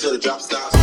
high.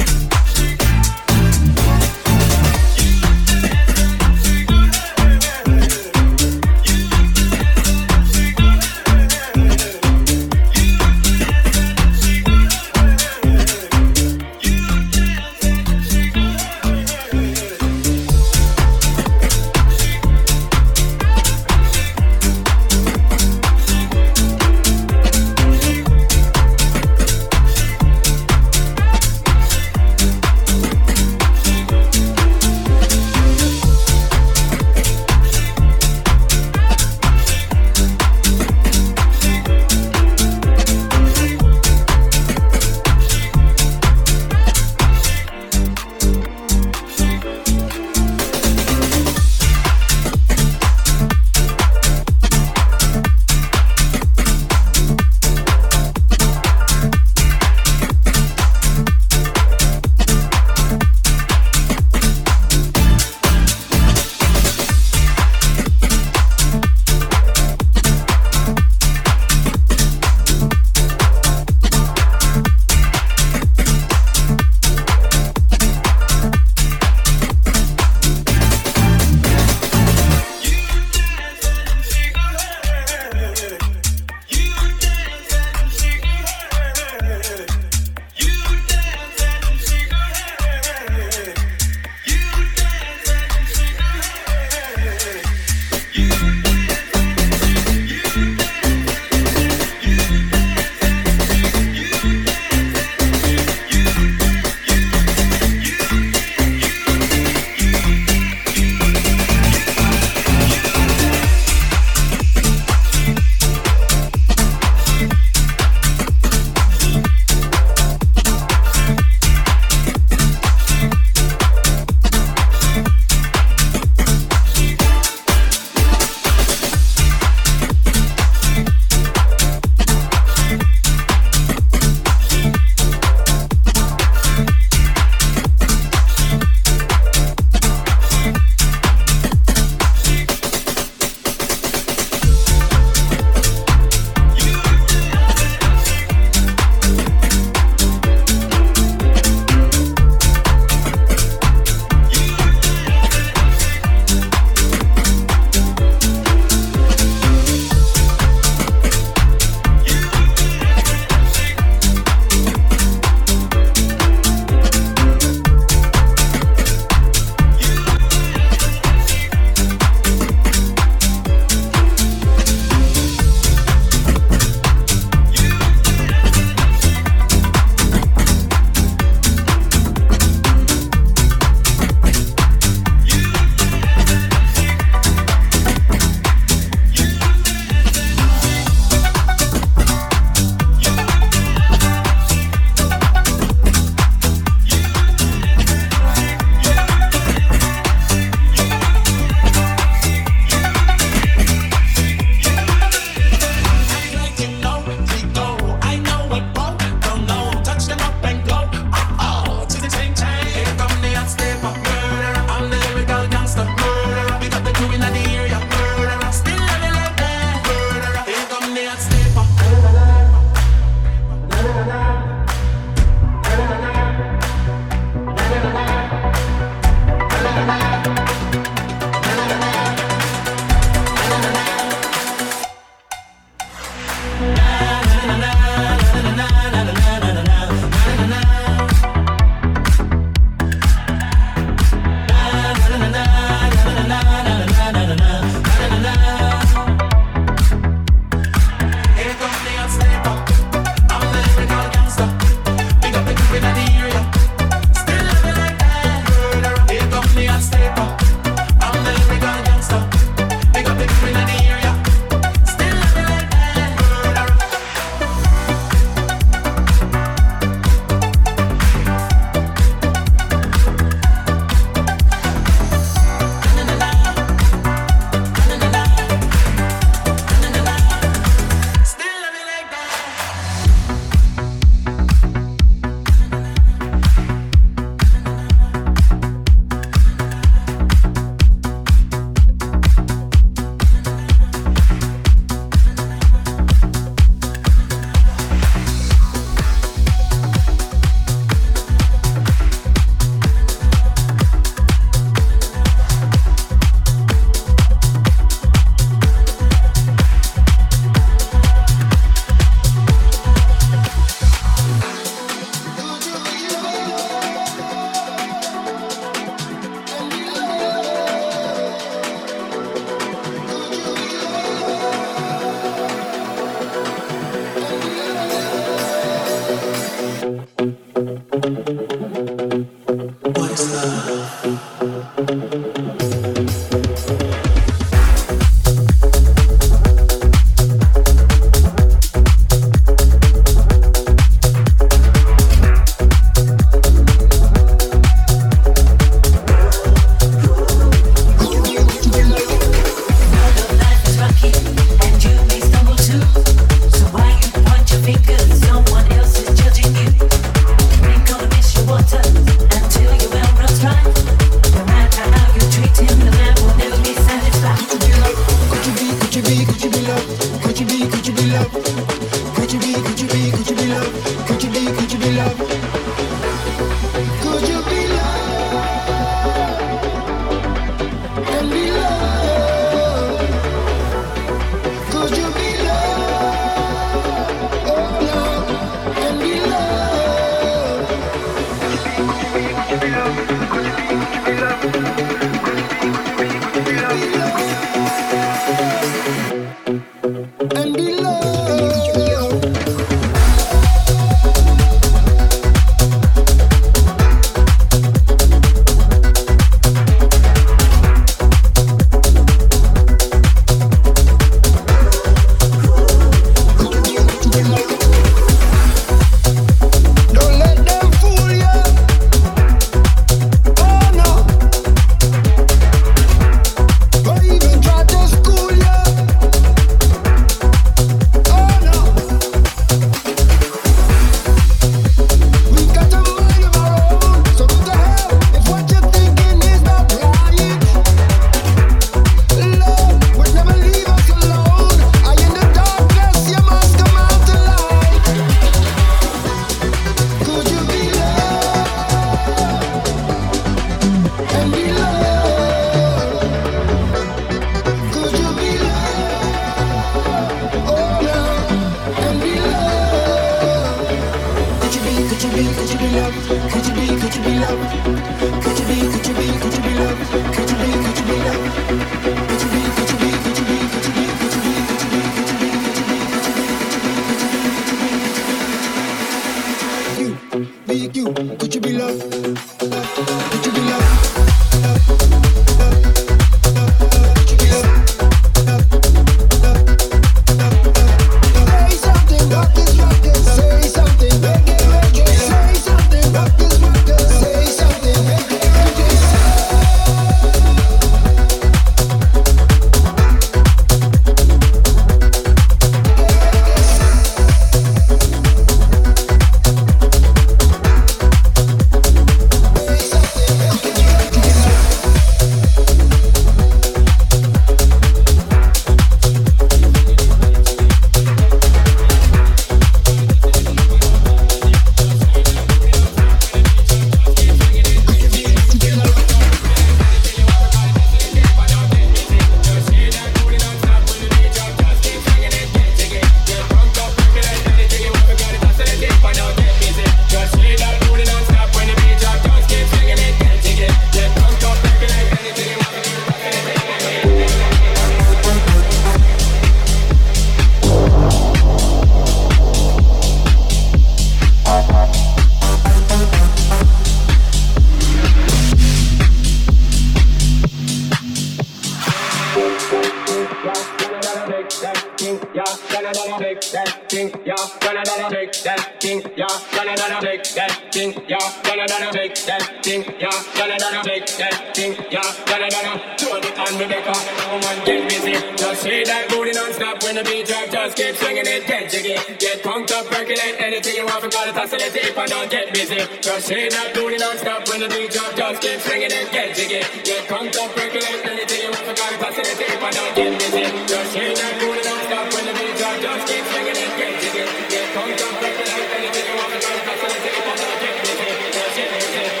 on, get busy. Just say that booty non-stop when the beat drop, just keep swinging and get jiggy. Get drunk, up, regulate anything you want for God, pass it, I don't get busy. Just say that booty non-stop when the beat drop, just keep swinging and get jiggy. Get drunk, up, regulate anything you want for God, pass it, take my dog, get busy. Just say that booty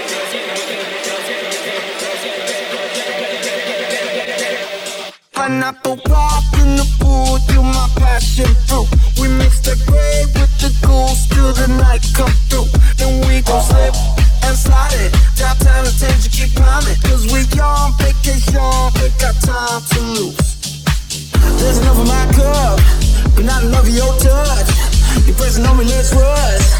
in the pool, you my passion fruit. I love your touch. Your presence on me, let's rush.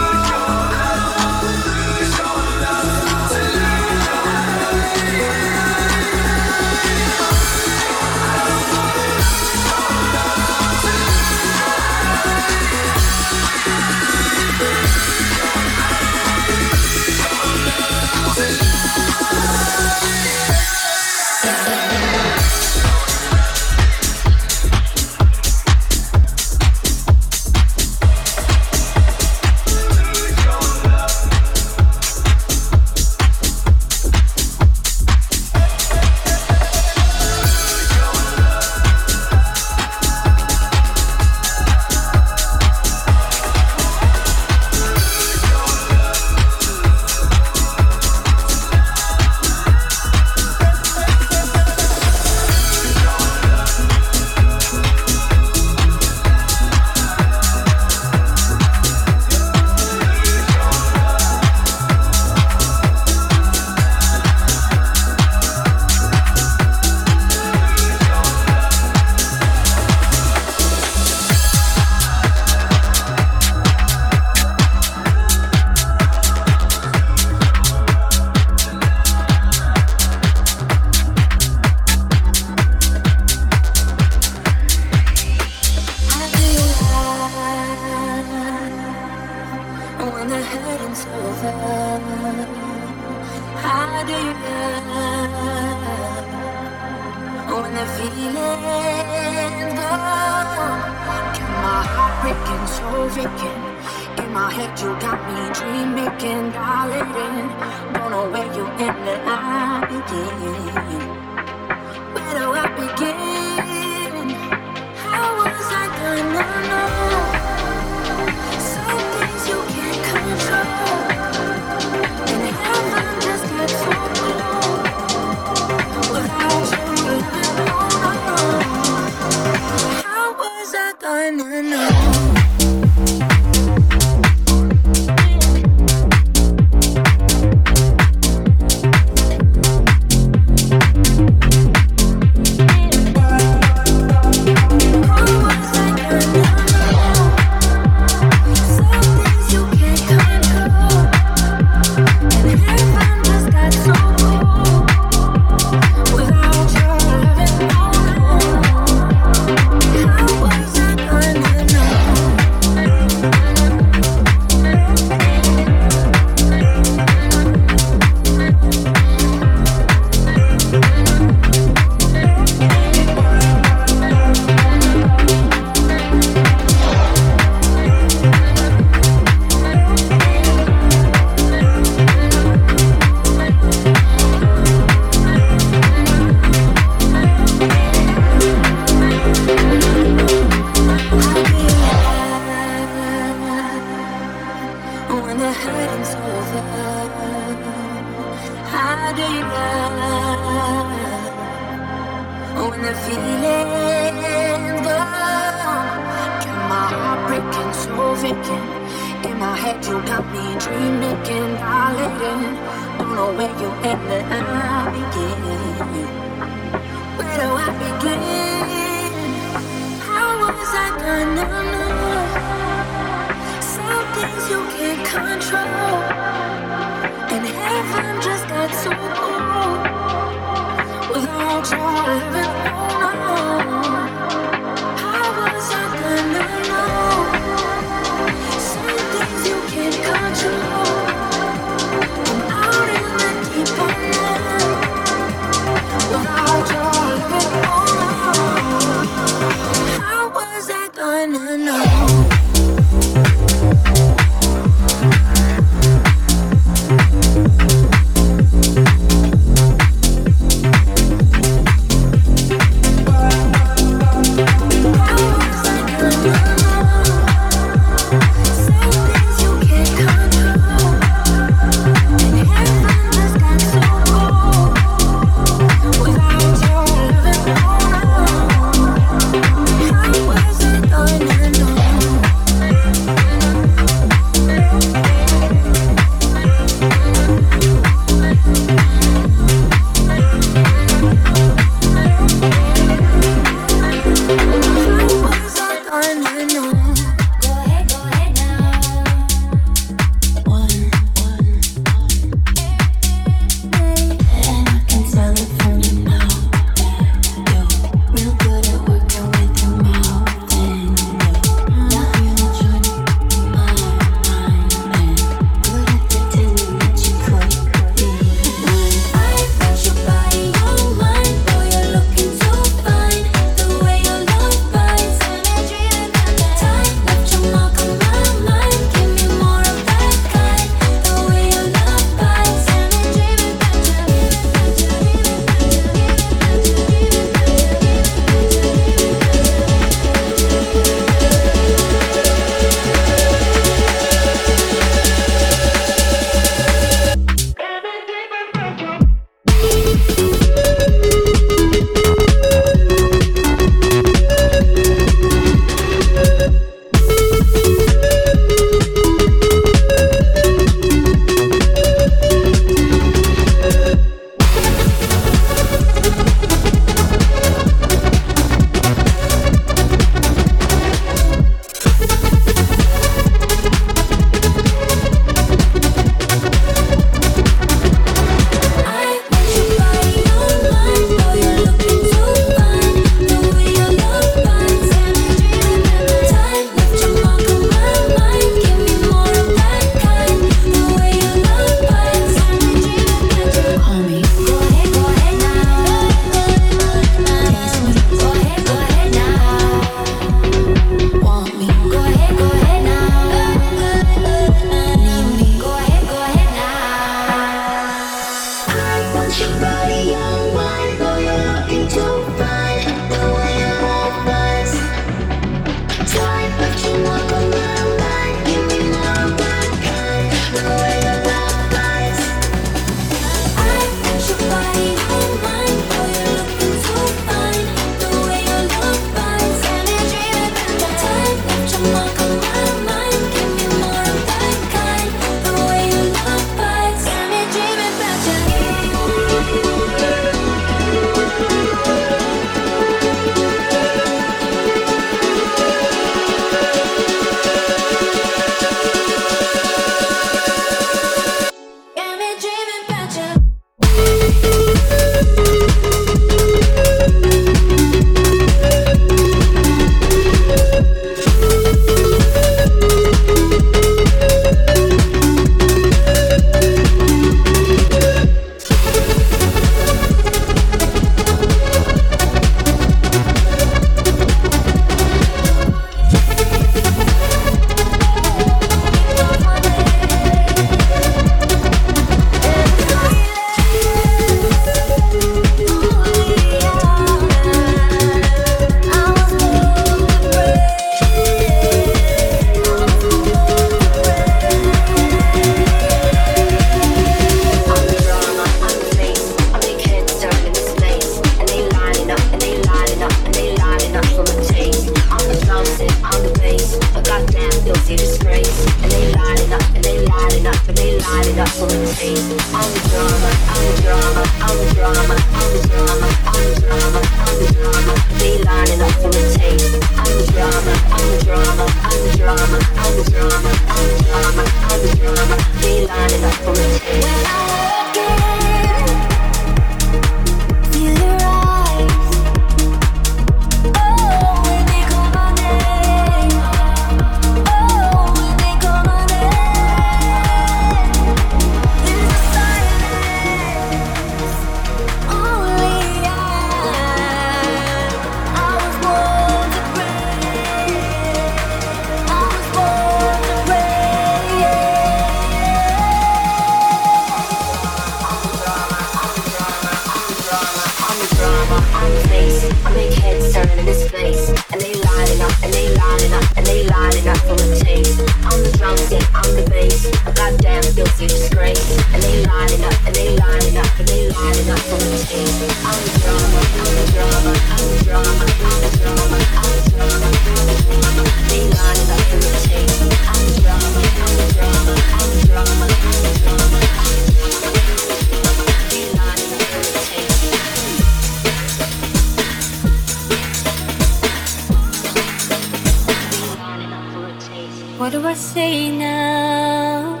I say now?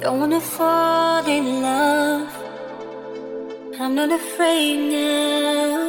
Don't wanna fall in love. I'm not afraid now.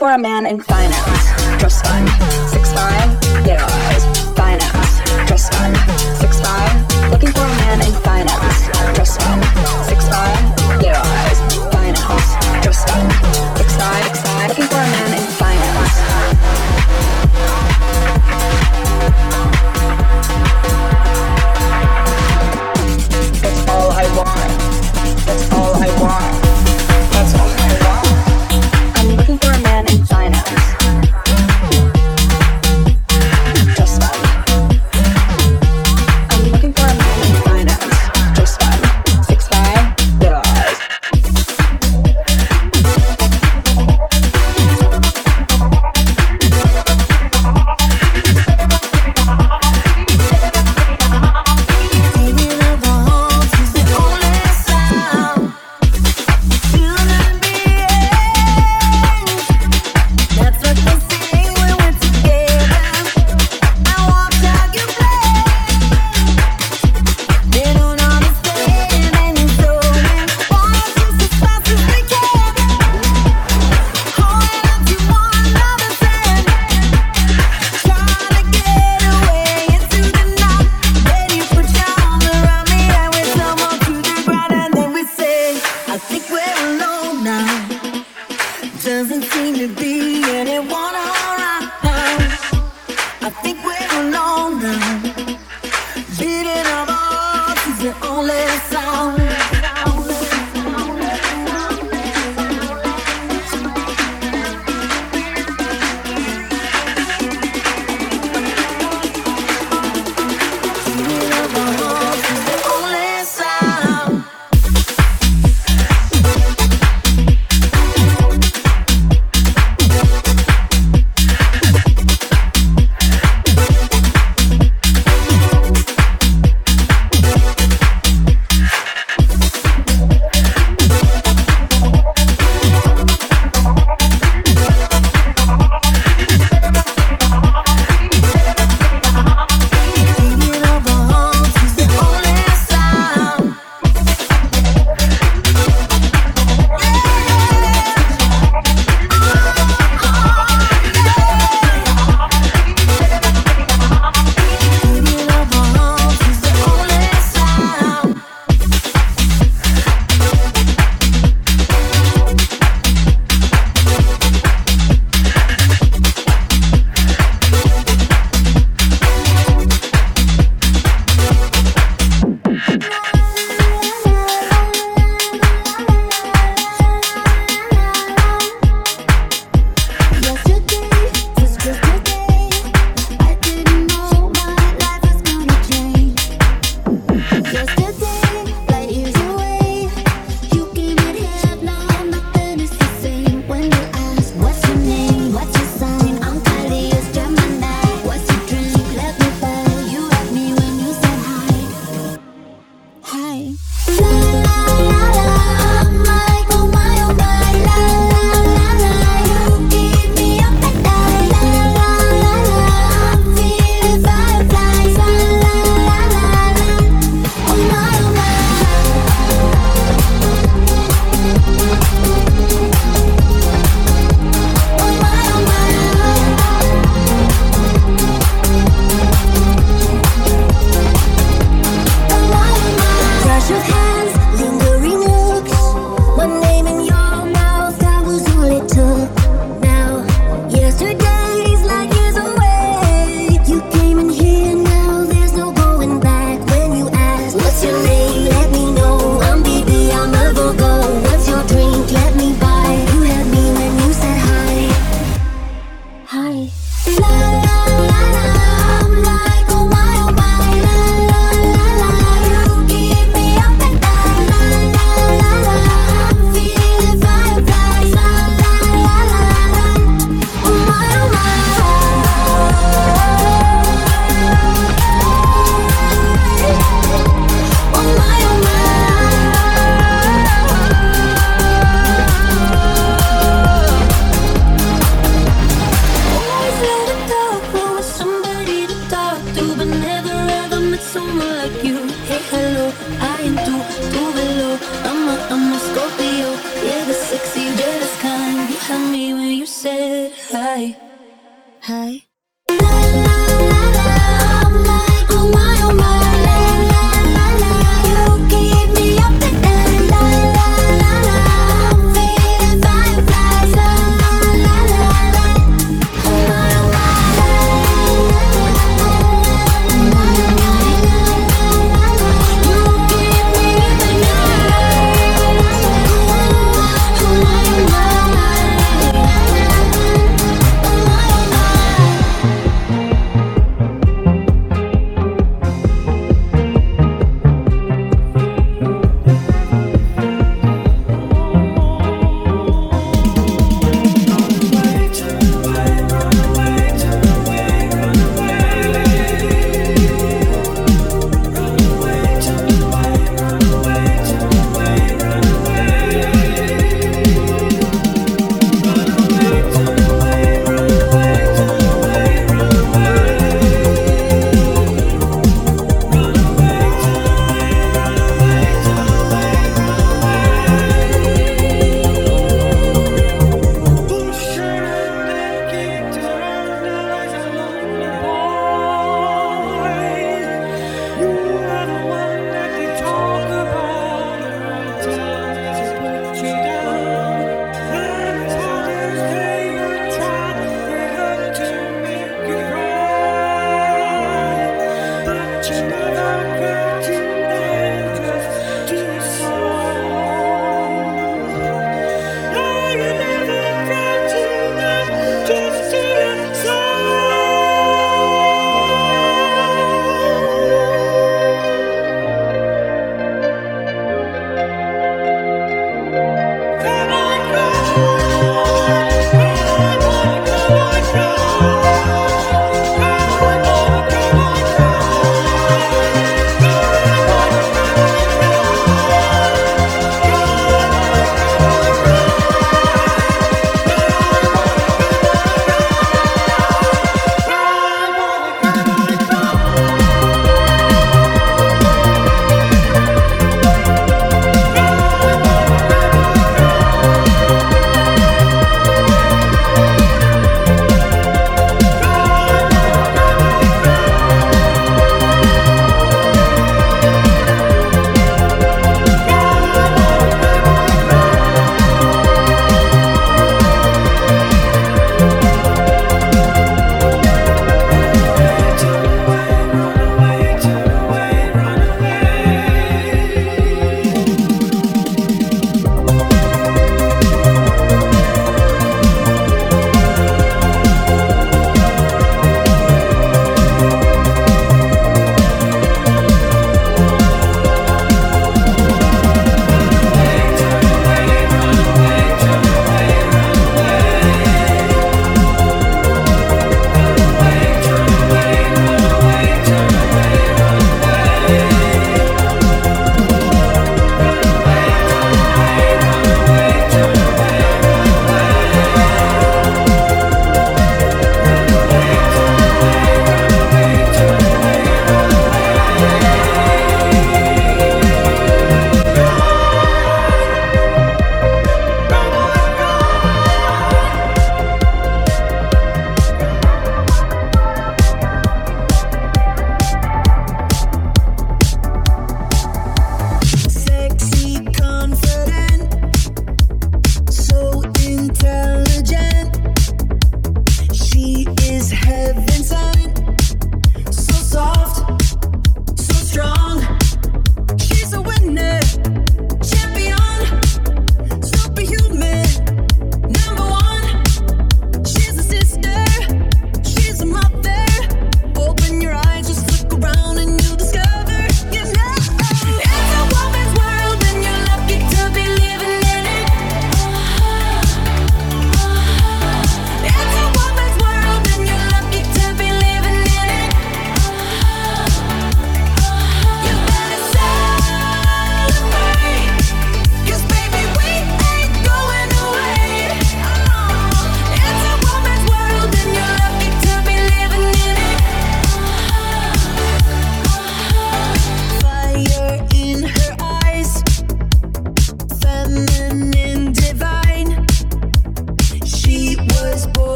for a man in finance. Trust fund, six five, get ours. Finance, trust fund, six five. Looking for a man in finance.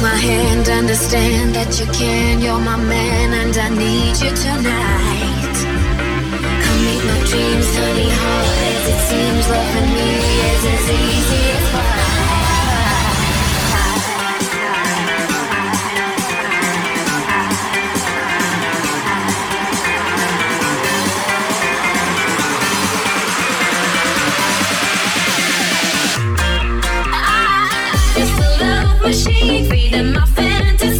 Take my hand, understand that you can. You're my man, and I need you tonight. Come meet my dreams, honey hard as it seems. Loving me is as easy as pie. free, freedom of fantasy.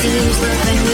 Seems. Loving me